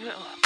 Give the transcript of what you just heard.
Will.